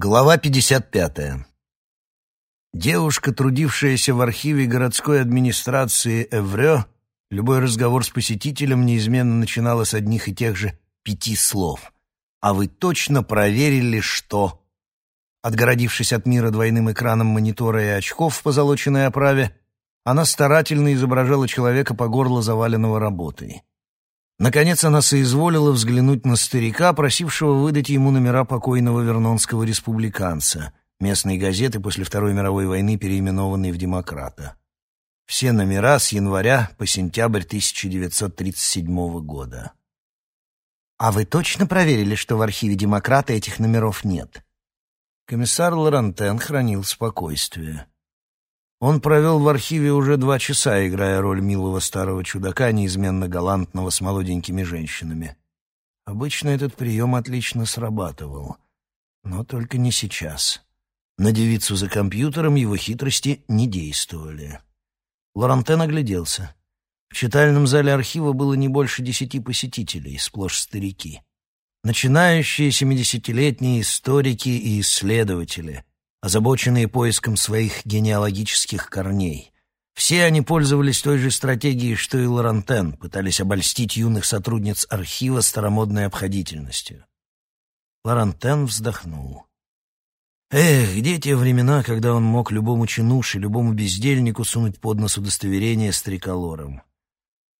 Глава 55. Девушка, трудившаяся в архиве городской администрации Эврё, любой разговор с посетителем неизменно начинала с одних и тех же пяти слов. «А вы точно проверили, что...» Отгородившись от мира двойным экраном монитора и очков в позолоченной оправе, она старательно изображала человека по горло заваленного работой. Наконец она соизволила взглянуть на старика, просившего выдать ему номера покойного вернонского республиканца, местной газеты после Второй мировой войны, переименованной в «Демократа». Все номера с января по сентябрь 1937 года. «А вы точно проверили, что в архиве «Демократа» этих номеров нет?» Комиссар Лорантен хранил спокойствие. Он провел в архиве уже два часа, играя роль милого старого чудака, неизменно галантного с молоденькими женщинами. Обычно этот прием отлично срабатывал, но только не сейчас. На девицу за компьютером его хитрости не действовали. Лорантен огляделся. В читальном зале архива было не больше десяти посетителей, сплошь старики. Начинающие семидесятилетние историки и исследователи — озабоченные поиском своих генеалогических корней. Все они пользовались той же стратегией, что и Лорантен, пытались обольстить юных сотрудниц архива старомодной обходительностью. Лорантен вздохнул. Эх, где те времена, когда он мог любому чинуше, любому бездельнику сунуть под нос удостоверение с триколором?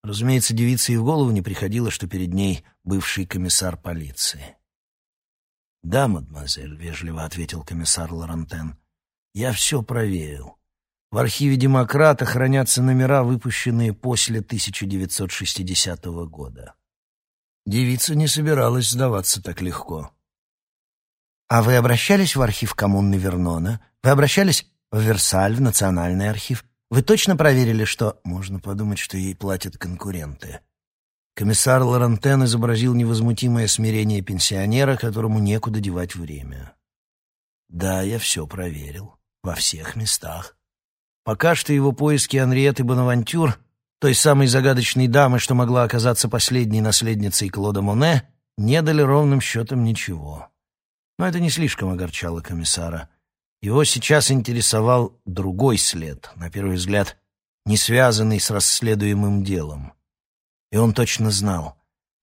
Разумеется, девице и в голову не приходило, что перед ней бывший комиссар полиции. «Да, мадемуазель», — вежливо ответил комиссар Лорантен. «Я все проверил. В архиве «Демократа» хранятся номера, выпущенные после 1960 года». Девица не собиралась сдаваться так легко. «А вы обращались в архив коммуны Вернона? Вы обращались в Версаль, в Национальный архив? Вы точно проверили, что...» «Можно подумать, что ей платят конкуренты», Комиссар Лорантен изобразил невозмутимое смирение пенсионера, которому некуда девать время. «Да, я все проверил. Во всех местах. Пока что его поиски Анриеты Бонавантюр, той самой загадочной дамы, что могла оказаться последней наследницей Клода Моне, не дали ровным счетом ничего. Но это не слишком огорчало комиссара. Его сейчас интересовал другой след, на первый взгляд, не связанный с расследуемым делом — и он точно знал.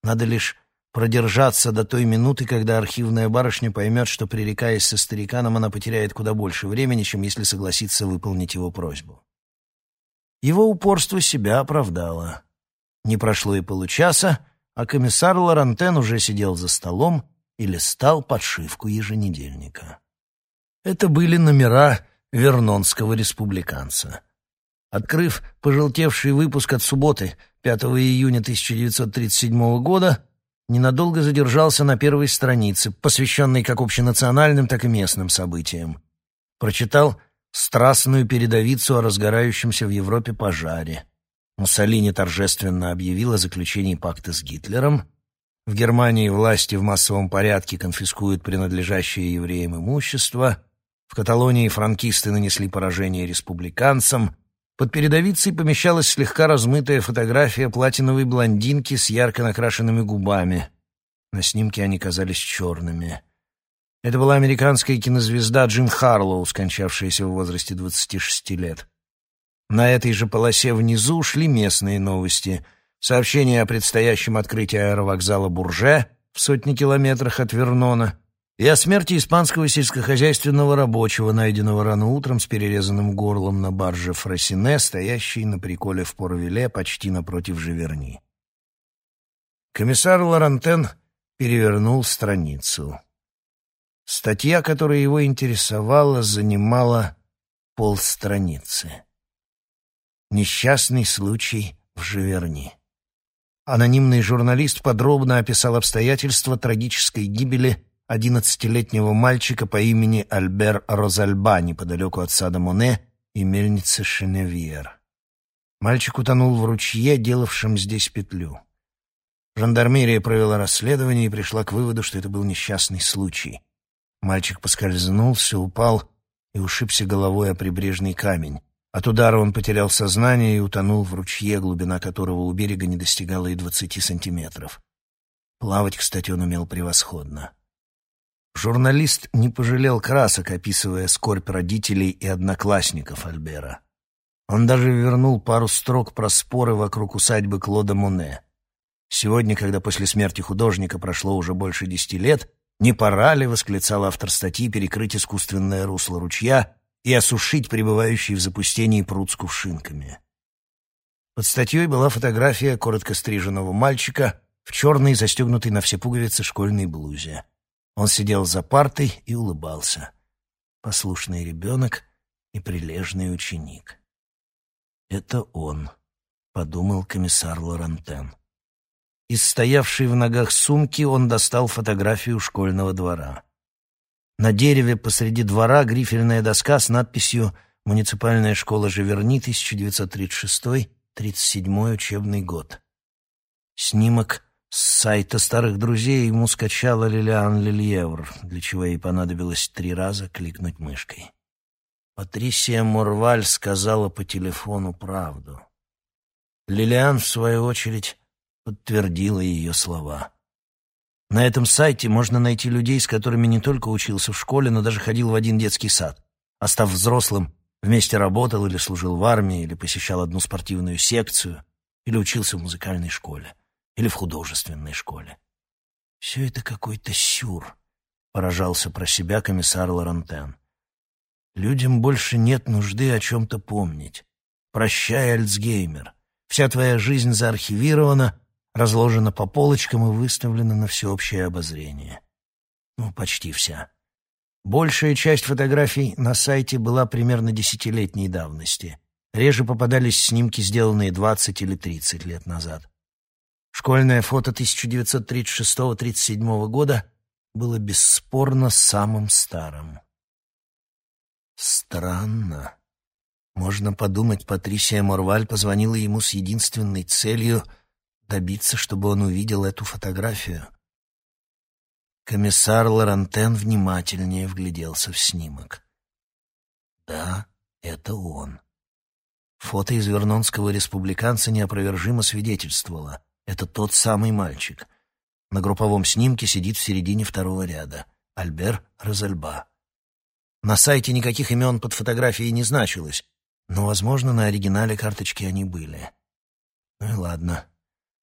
Надо лишь продержаться до той минуты, когда архивная барышня поймет, что, пререкаясь со стариканом, она потеряет куда больше времени, чем если согласится выполнить его просьбу. Его упорство себя оправдало. Не прошло и получаса, а комиссар Лорантен уже сидел за столом и листал подшивку еженедельника. Это были номера Вернонского республиканца. Открыв пожелтевший выпуск от субботы, 5 июня 1937 года, ненадолго задержался на первой странице, посвященной как общенациональным, так и местным событиям. Прочитал страстную передовицу о разгорающемся в Европе пожаре. Муссолини торжественно объявил о заключении пакта с Гитлером. В Германии власти в массовом порядке конфискуют принадлежащее евреям имущество. В Каталонии франкисты нанесли поражение республиканцам. Под передовицей помещалась слегка размытая фотография платиновой блондинки с ярко накрашенными губами. На снимке они казались черными. Это была американская кинозвезда Джим Харлоу, скончавшаяся в возрасте 26 лет. На этой же полосе внизу шли местные новости. Сообщение о предстоящем открытии аэровокзала Бурже в сотни километрах от Вернона — и о смерти испанского сельскохозяйственного рабочего, найденного рано утром с перерезанным горлом на барже Фросине, стоящей на приколе в Порвеле почти напротив Живерни. Комиссар Лорантен перевернул страницу. Статья, которая его интересовала, занимала полстраницы. Несчастный случай в Живерни. Анонимный журналист подробно описал обстоятельства трагической гибели одиннадцатилетнего мальчика по имени Альбер Розальба неподалеку от сада Моне и мельницы Шеневьер. Мальчик утонул в ручье, делавшем здесь петлю. Жандармерия провела расследование и пришла к выводу, что это был несчастный случай. Мальчик поскользнулся, упал и ушибся головой о прибрежный камень. От удара он потерял сознание и утонул в ручье, глубина которого у берега не достигала и двадцати сантиметров. Плавать, кстати, он умел превосходно. Журналист не пожалел красок, описывая скорбь родителей и одноклассников Альбера. Он даже вернул пару строк про споры вокруг усадьбы Клода Моне. Сегодня, когда после смерти художника прошло уже больше десяти лет, не пора ли, восклицал автор статьи, перекрыть искусственное русло ручья и осушить пребывающий в запустении пруд с кувшинками. Под статьей была фотография коротко стриженного мальчика в черной, застегнутой на все пуговицы школьной блузе. Он сидел за партой и улыбался. Послушный ребенок и прилежный ученик. «Это он», — подумал комиссар Лорантен. Из стоявшей в ногах сумки он достал фотографию школьного двора. На дереве посреди двора грифельная доска с надписью «Муниципальная школа Живерни, 1936-37 учебный год». Снимок с сайта старых друзей ему скачала Лилиан Лильевр, для чего ей понадобилось три раза кликнуть мышкой. Патрисия Морваль сказала по телефону правду. Лилиан, в свою очередь, подтвердила ее слова. На этом сайте можно найти людей, с которыми не только учился в школе, но даже ходил в один детский сад. А став взрослым, вместе работал или служил в армии, или посещал одну спортивную секцию, или учился в музыкальной школе, или в художественной школе. Все это какой-то сюр, поражался про себя комиссар Лорантен. Людям больше нет нужды о чем-то помнить. Прощай, Альцгеймер. Вся твоя жизнь заархивирована, разложена по полочкам и выставлена на всеобщее обозрение. Ну, почти вся. Большая часть фотографий на сайте была примерно десятилетней давности. Реже попадались снимки, сделанные 20 или 30 лет назад. Школьное фото 1936-37 года было бесспорно самым старым. Странно. Можно подумать, Патрисия Морваль позвонила ему с единственной целью — добиться, чтобы он увидел эту фотографию. Комиссар Лорантен внимательнее вгляделся в снимок. Да, это он. Фото из вернонского республиканца неопровержимо свидетельствовало. Это тот самый мальчик. На групповом снимке сидит в середине второго ряда. Альбер Розальба. На сайте никаких имен под фотографией не значилось, но, возможно, на оригинале карточки они были. Ну и ладно.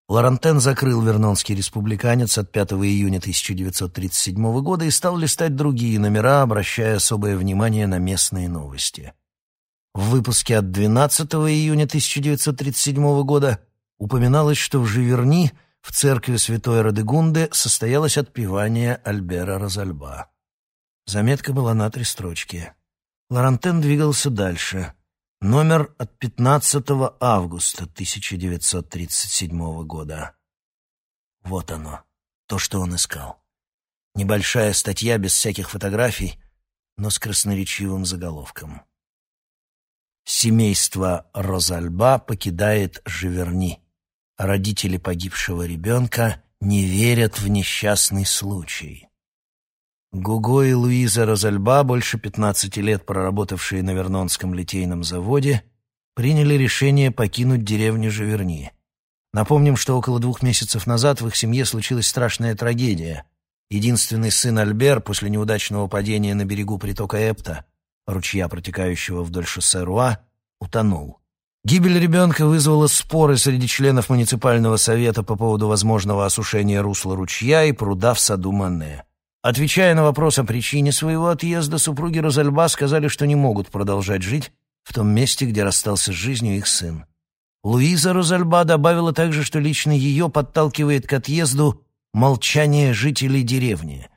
Лорантен закрыл «Вернонский республиканец» от 5 июня 1937 года и стал листать другие номера, обращая особое внимание на местные новости. В выпуске от 12 июня 1937 года упоминалось, что в Живерни, в церкви святой Радегунды, состоялось отпевание Альбера Розальба. Заметка была на три строчки. Лорантен двигался дальше — Номер от 15 августа 1937 года. Вот оно, то, что он искал. Небольшая статья без всяких фотографий, но с красноречивым заголовком. Семейство Розальба покидает Живерни. Родители погибшего ребенка не верят в несчастный случай. Гуго и Луиза Розальба, больше 15 лет проработавшие на Вернонском литейном заводе, приняли решение покинуть деревню Живерни. Напомним, что около двух месяцев назад в их семье случилась страшная трагедия. Единственный сын Альбер после неудачного падения на берегу притока Эпта, ручья, протекающего вдоль шоссе Руа, утонул. Гибель ребенка вызвала споры среди членов муниципального совета по поводу возможного осушения русла ручья и пруда в саду Мане. Отвечая на вопрос о причине своего отъезда, супруги Розальба сказали, что не могут продолжать жить в том месте, где расстался с жизнью их сын. Луиза Розальба добавила также, что лично ее подталкивает к отъезду молчание жителей деревни.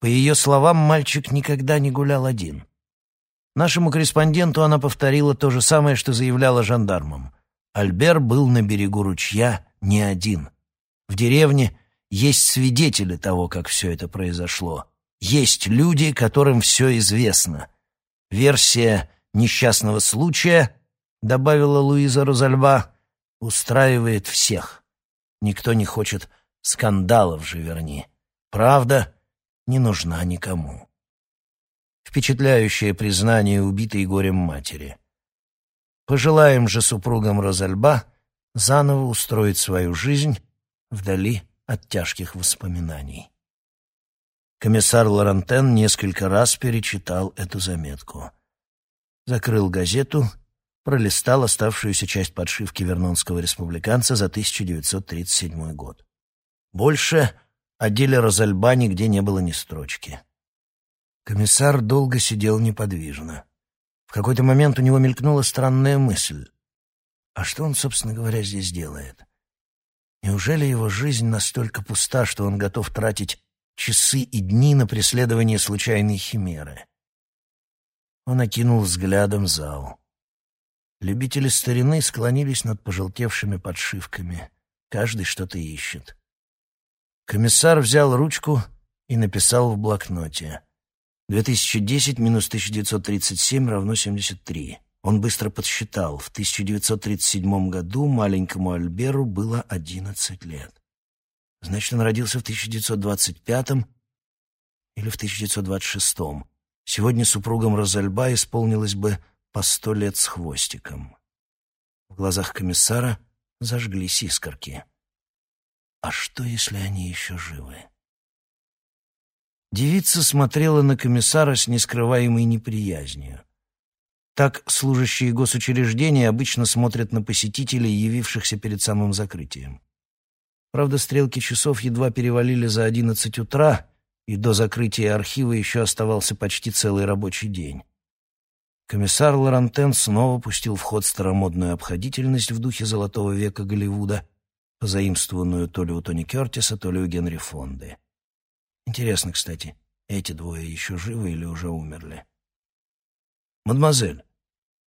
По ее словам, мальчик никогда не гулял один. Нашему корреспонденту она повторила то же самое, что заявляла жандармам. Альбер был на берегу ручья не один. В деревне есть свидетели того, как все это произошло. Есть люди, которым все известно. Версия несчастного случая, добавила Луиза Розальба, устраивает всех. Никто не хочет скандалов же, верни. Правда не нужна никому. Впечатляющее признание убитой горем матери. Пожелаем же супругам Розальба заново устроить свою жизнь вдали от тяжких воспоминаний. Комиссар Лорантен несколько раз перечитал эту заметку. Закрыл газету, пролистал оставшуюся часть подшивки Вернонского республиканца за 1937 год. Больше о деле Розальба нигде не было ни строчки. Комиссар долго сидел неподвижно. В какой-то момент у него мелькнула странная мысль. А что он, собственно говоря, здесь делает? Неужели его жизнь настолько пуста, что он готов тратить часы и дни на преследование случайной химеры? Он окинул взглядом зал. Любители старины склонились над пожелтевшими подшивками. Каждый что-то ищет. Комиссар взял ручку и написал в блокноте. 2010 минус 1937 равно 73. Он быстро подсчитал. В 1937 году маленькому Альберу было 11 лет. Значит, он родился в 1925 или в 1926. Сегодня супругам Розальба исполнилось бы по сто лет с хвостиком. В глазах комиссара зажглись искорки. А что, если они еще живы? Девица смотрела на комиссара с нескрываемой неприязнью. Так служащие госучреждения обычно смотрят на посетителей, явившихся перед самым закрытием. Правда, стрелки часов едва перевалили за одиннадцать утра, и до закрытия архива еще оставался почти целый рабочий день. Комиссар Лорантен снова пустил в ход старомодную обходительность в духе золотого века Голливуда, позаимствованную то ли у Тони Кертиса, то ли у Генри Фонды. Интересно, кстати, эти двое еще живы или уже умерли? «Мадемуазель,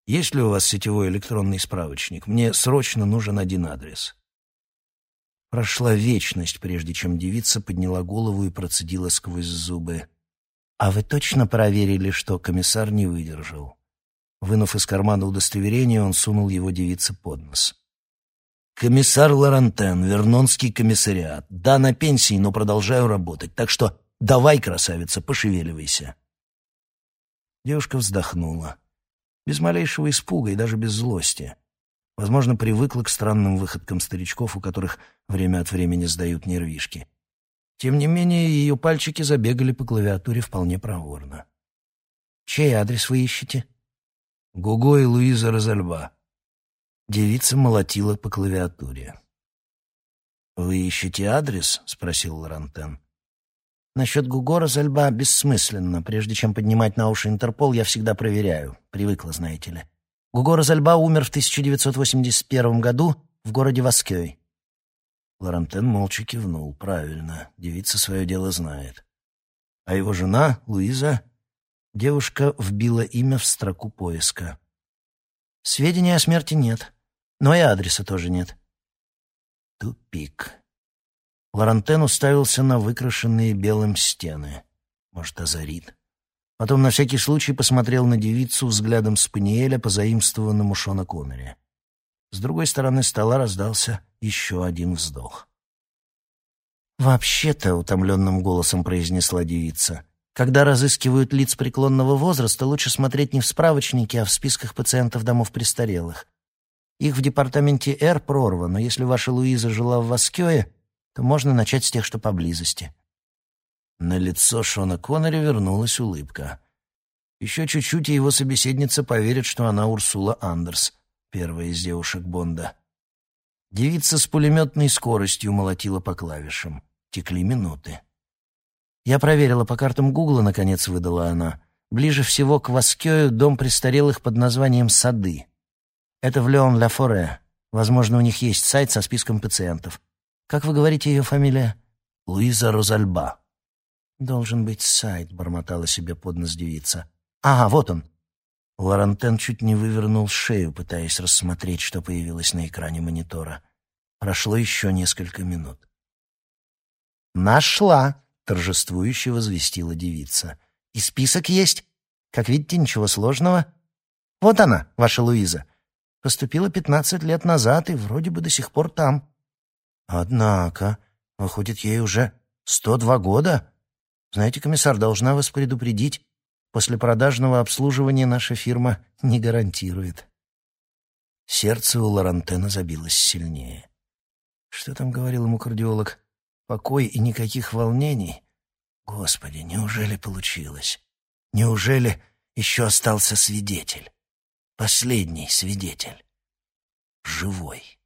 есть ли у вас сетевой электронный справочник? Мне срочно нужен один адрес». Прошла вечность, прежде чем девица подняла голову и процедила сквозь зубы. «А вы точно проверили, что комиссар не выдержал?» Вынув из кармана удостоверение, он сунул его девице под нос. Комиссар Лорантен, Вернонский комиссариат. Да, на пенсии, но продолжаю работать. Так что давай, красавица, пошевеливайся. Девушка вздохнула. Без малейшего испуга и даже без злости. Возможно, привыкла к странным выходкам старичков, у которых время от времени сдают нервишки. Тем не менее, ее пальчики забегали по клавиатуре вполне проворно. «Чей адрес вы ищете?» «Гуго и Луиза Розальба», Девица молотила по клавиатуре. «Вы ищете адрес?» — спросил Лорантен. «Насчет Гугора Зальба бессмысленно. Прежде чем поднимать на уши Интерпол, я всегда проверяю. Привыкла, знаете ли. Гугора Зальба умер в 1981 году в городе Васкёй». Лорантен молча кивнул. «Правильно. Девица свое дело знает». А его жена, Луиза, девушка вбила имя в строку поиска. Сведений о смерти нет, но и адреса тоже нет. Тупик. Лорантен уставился на выкрашенные белым стены. Может, озарит. Потом на всякий случай посмотрел на девицу взглядом Спаниеля, позаимствованным у Шона Коннери. С другой стороны стола раздался еще один вздох. «Вообще-то», — утомленным голосом произнесла девица, когда разыскивают лиц преклонного возраста, лучше смотреть не в справочнике, а в списках пациентов домов престарелых. Их в департаменте Р прорвано, но если ваша Луиза жила в Васкёе, то можно начать с тех, что поблизости. На лицо Шона Коннери вернулась улыбка. Еще чуть-чуть, и его собеседница поверит, что она Урсула Андерс, первая из девушек Бонда. Девица с пулеметной скоростью молотила по клавишам. Текли минуты. Я проверила по картам Гугла, наконец выдала она. Ближе всего к Васкёю дом престарелых под названием «Сады». Это в Леон-Ля-Форе. Возможно, у них есть сайт со списком пациентов. Как вы говорите ее фамилия? Луиза Розальба. Должен быть сайт, бормотала себе под нос девица. Ага, вот он. Лорантен чуть не вывернул шею, пытаясь рассмотреть, что появилось на экране монитора. Прошло еще несколько минут. «Нашла!» — торжествующе возвестила девица. «И список есть. Как видите, ничего сложного. Вот она, ваша Луиза. Поступила пятнадцать лет назад и вроде бы до сих пор там». «Однако, выходит, ей уже сто два года. Знаете, комиссар, должна вас предупредить, после продажного обслуживания наша фирма не гарантирует». Сердце у Лорантена забилось сильнее. Что там говорил ему кардиолог? Покой и никаких волнений. Господи, неужели получилось? Неужели еще остался свидетель? Последний свидетель. Живой.